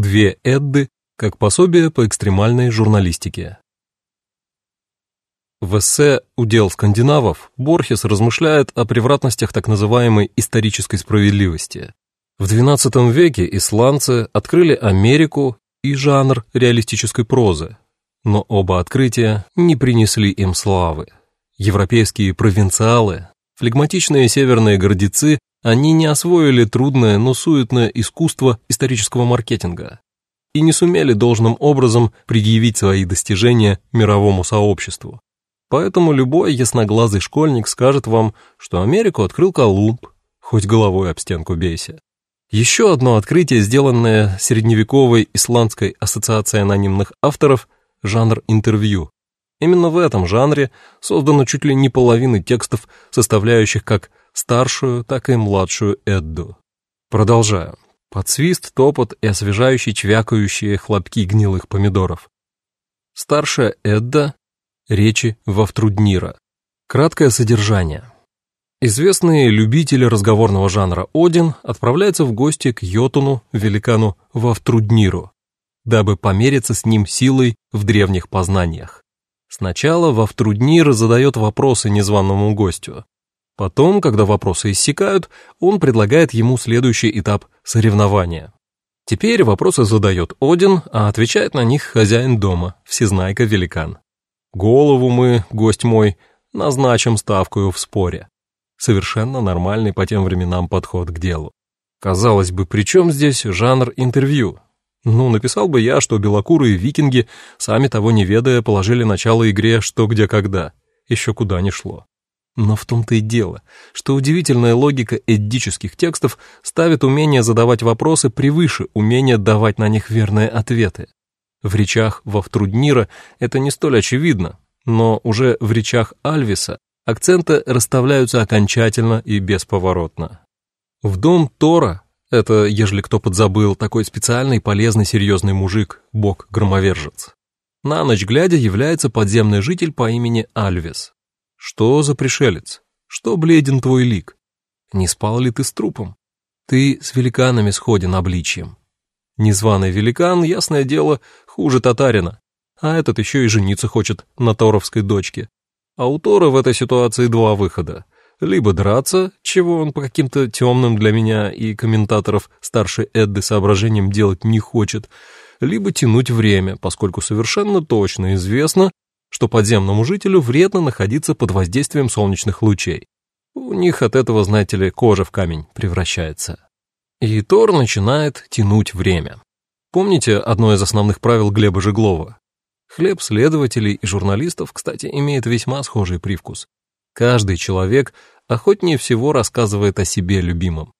Две Эдды как пособие по экстремальной журналистике. В эссе «Удел скандинавов» Борхес размышляет о превратностях так называемой исторической справедливости. В XII веке исландцы открыли Америку и жанр реалистической прозы, но оба открытия не принесли им славы. Европейские провинциалы, флегматичные северные гордецы они не освоили трудное, но суетное искусство исторического маркетинга и не сумели должным образом предъявить свои достижения мировому сообществу. Поэтому любой ясноглазый школьник скажет вам, что Америку открыл Колумб, хоть головой об стенку бейся. Еще одно открытие, сделанное средневековой исландской ассоциацией анонимных авторов, жанр интервью. Именно в этом жанре создано чуть ли не половина текстов, составляющих как старшую, так и младшую Эдду. Продолжаю. Под свист, топот и освежающие чвякающие хлопки гнилых помидоров. Старшая Эдда. Речи Вавтруднира. Краткое содержание. Известный любитель разговорного жанра Один отправляется в гости к Йотуну, великану Вавтрудниру, дабы помериться с ним силой в древних познаниях. Сначала Вавтруднир задает вопросы незваному гостю, Потом, когда вопросы иссякают, он предлагает ему следующий этап соревнования. Теперь вопросы задает Один, а отвечает на них хозяин дома, всезнайка-великан. Голову мы, гость мой, назначим ставкую в споре. Совершенно нормальный по тем временам подход к делу. Казалось бы, при чем здесь жанр интервью? Ну, написал бы я, что белокурые викинги, сами того не ведая, положили начало игре «Что, где, когда». Еще куда ни шло. Но в том-то и дело, что удивительная логика эддических текстов ставит умение задавать вопросы превыше умения давать на них верные ответы. В речах Вавтруднира это не столь очевидно, но уже в речах Альвиса акценты расставляются окончательно и бесповоротно. В дом Тора, это, ежели кто подзабыл, такой специальный, полезный, серьезный мужик, бог-громовержец, на ночь глядя является подземный житель по имени Альвис. Что за пришелец? Что бледен твой лик? Не спал ли ты с трупом? Ты с великанами сходен обличьем. Незваный великан, ясное дело, хуже татарина. А этот еще и жениться хочет на торовской дочке. А у Тора в этой ситуации два выхода. Либо драться, чего он по каким-то темным для меня и комментаторов старшей Эдды соображениям делать не хочет, либо тянуть время, поскольку совершенно точно известно, что подземному жителю вредно находиться под воздействием солнечных лучей. У них от этого, знаете ли, кожа в камень превращается. И Тор начинает тянуть время. Помните одно из основных правил Глеба Жеглова? Хлеб следователей и журналистов, кстати, имеет весьма схожий привкус. Каждый человек охотнее всего рассказывает о себе любимом.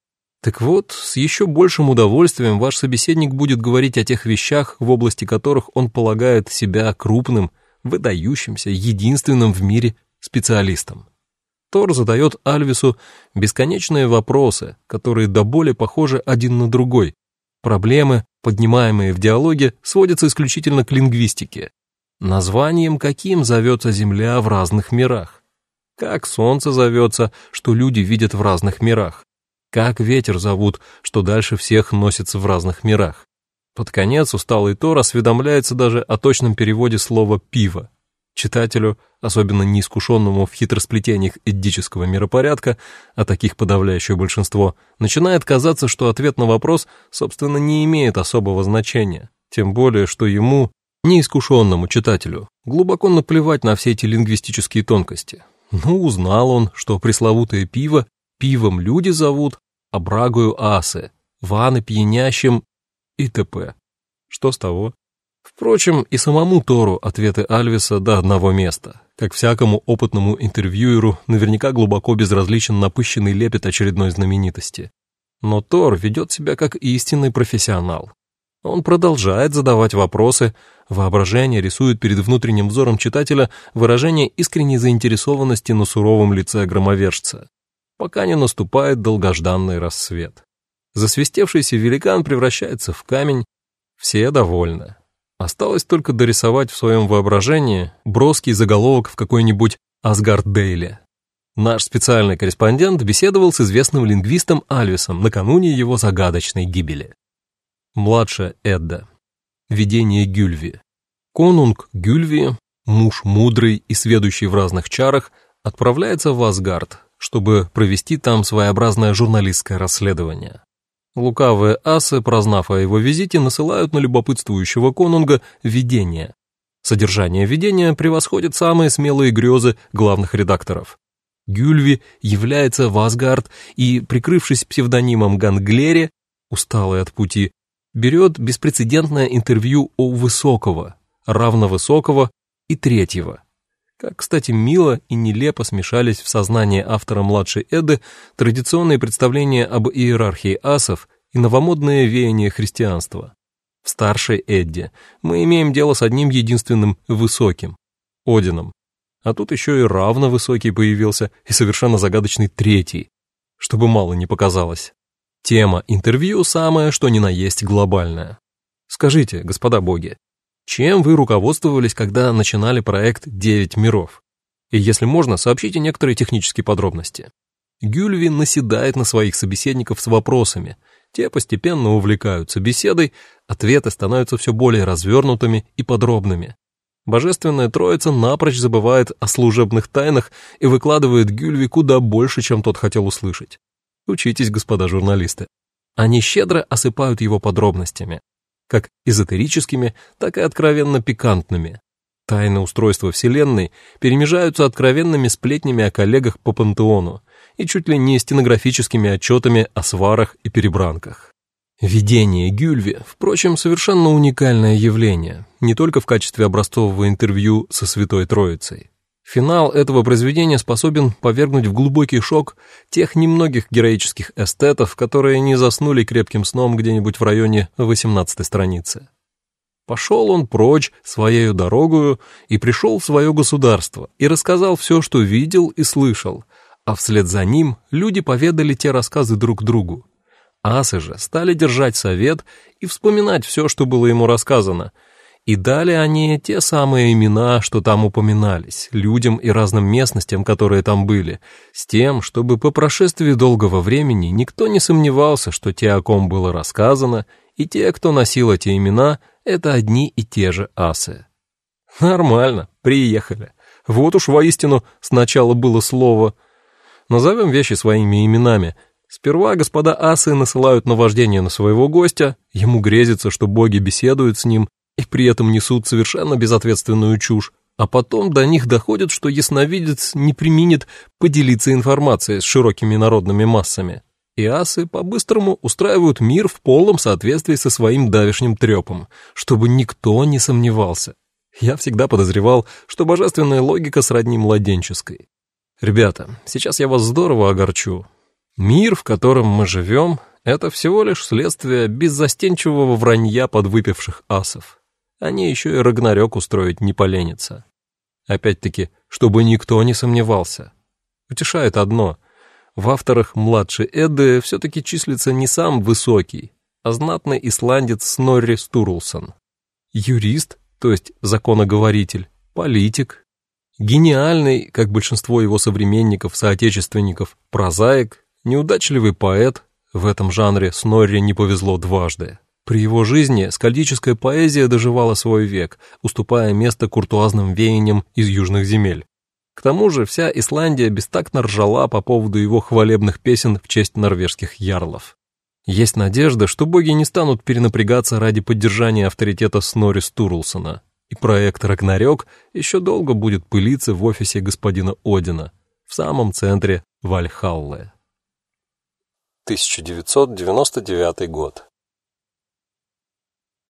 Так вот, с еще большим удовольствием ваш собеседник будет говорить о тех вещах, в области которых он полагает себя крупным выдающимся, единственным в мире специалистом. Тор задает Альвису бесконечные вопросы, которые до боли похожи один на другой. Проблемы, поднимаемые в диалоге, сводятся исключительно к лингвистике. Названием каким зовется Земля в разных мирах? Как Солнце зовется, что люди видят в разных мирах? Как ветер зовут, что дальше всех носится в разных мирах? Под конец усталый Тор осведомляется даже о точном переводе слова «пиво». Читателю, особенно неискушенному в хитросплетениях эддического миропорядка, а таких подавляющее большинство, начинает казаться, что ответ на вопрос, собственно, не имеет особого значения, тем более, что ему, неискушенному читателю, глубоко наплевать на все эти лингвистические тонкости. Ну, узнал он, что пресловутое пиво пивом люди зовут, а брагою асы, ваны пьянящим и т.п. Что с того? Впрочем, и самому Тору ответы Альвиса до одного места. Как всякому опытному интервьюеру, наверняка глубоко безразличен напыщенный лепет очередной знаменитости. Но Тор ведет себя как истинный профессионал. Он продолжает задавать вопросы, воображение рисует перед внутренним взором читателя выражение искренней заинтересованности на суровом лице громовержца, пока не наступает долгожданный рассвет. Засвистевшийся великан превращается в камень, все довольны. Осталось только дорисовать в своем воображении броский заголовок в какой-нибудь Асгард Дейле. Наш специальный корреспондент беседовал с известным лингвистом Альвисом накануне его загадочной гибели. Младшая Эдда. Видение Гюльви. Конунг Гюльви, муж мудрый и сведущий в разных чарах, отправляется в Асгард, чтобы провести там своеобразное журналистское расследование. Лукавые асы, прознав о его визите, насылают на любопытствующего конунга видение. Содержание видения превосходит самые смелые грезы главных редакторов. Гюльви является в Асгард и, прикрывшись псевдонимом Ганглере, усталый от пути, берет беспрецедентное интервью у высокого, равновысокого и третьего. Как, кстати, мило и нелепо смешались в сознании автора младшей Эды традиционные представления об иерархии асов и новомодные веяния христианства. В старшей Эдде мы имеем дело с одним единственным высоким – Одином. А тут еще и равно высокий появился и совершенно загадочный третий, чтобы мало не показалось. Тема интервью самая, что ни на есть глобальная. Скажите, господа боги, чем вы руководствовались, когда начинали проект «Девять миров»? И если можно, сообщите некоторые технические подробности. Гюльви наседает на своих собеседников с вопросами. Те постепенно увлекаются беседой, ответы становятся все более развернутыми и подробными. Божественная Троица напрочь забывает о служебных тайнах и выкладывает Гюльви куда больше, чем тот хотел услышать. Учитесь, господа журналисты. Они щедро осыпают его подробностями, как эзотерическими, так и откровенно пикантными. Тайны устройства Вселенной перемежаются откровенными сплетнями о коллегах по пантеону и чуть ли не стенографическими отчетами о сварах и перебранках. Видение Гюльви, впрочем, совершенно уникальное явление, не только в качестве образцового интервью со Святой Троицей. Финал этого произведения способен повергнуть в глубокий шок тех немногих героических эстетов, которые не заснули крепким сном где-нибудь в районе 18 страницы. Пошел он прочь своею дорогою и пришел в свое государство и рассказал все, что видел и слышал, а вслед за ним люди поведали те рассказы друг другу. Асы же стали держать совет и вспоминать все, что было ему рассказано — и дали они те самые имена, что там упоминались, людям и разным местностям, которые там были, с тем, чтобы по прошествии долгого времени никто не сомневался, что те, о ком было рассказано, и те, кто носил эти имена, это одни и те же асы. Нормально, приехали. Вот уж воистину сначала было слово. Назовем вещи своими именами. Сперва господа асы насылают наваждение на своего гостя, ему грезится, что боги беседуют с ним, и при этом несут совершенно безответственную чушь, а потом до них доходит, что ясновидец не применит поделиться информацией с широкими народными массами. И асы по-быстрому устраивают мир в полном соответствии со своим давешним трепом, чтобы никто не сомневался. Я всегда подозревал, что божественная логика сродни младенческой. Ребята, сейчас я вас здорово огорчу. Мир, в котором мы живем, это всего лишь следствие беззастенчивого вранья подвыпивших асов они еще и Рагнарёк устроить не поленятся. Опять-таки, чтобы никто не сомневался. Утешает одно. В авторах младшей Эды все-таки числится не сам высокий, а знатный исландец Снорри Стурлсон. Юрист, то есть законоговоритель, политик, гениальный, как большинство его современников-соотечественников, прозаик, неудачливый поэт, в этом жанре Снорри не повезло дважды. При его жизни скальдическая поэзия доживала свой век, уступая место куртуазным веяниям из южных земель. К тому же вся Исландия бестактно ржала по поводу его хвалебных песен в честь норвежских ярлов. Есть надежда, что боги не станут перенапрягаться ради поддержания авторитета Снори Стурлсона, и проект «Рагнарёк» еще долго будет пылиться в офисе господина Одина, в самом центре Вальхаллы. 1999 год.